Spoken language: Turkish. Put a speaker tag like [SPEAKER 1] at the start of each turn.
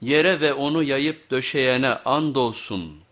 [SPEAKER 1] yere ve onu yayıp döşeyene andolsun.''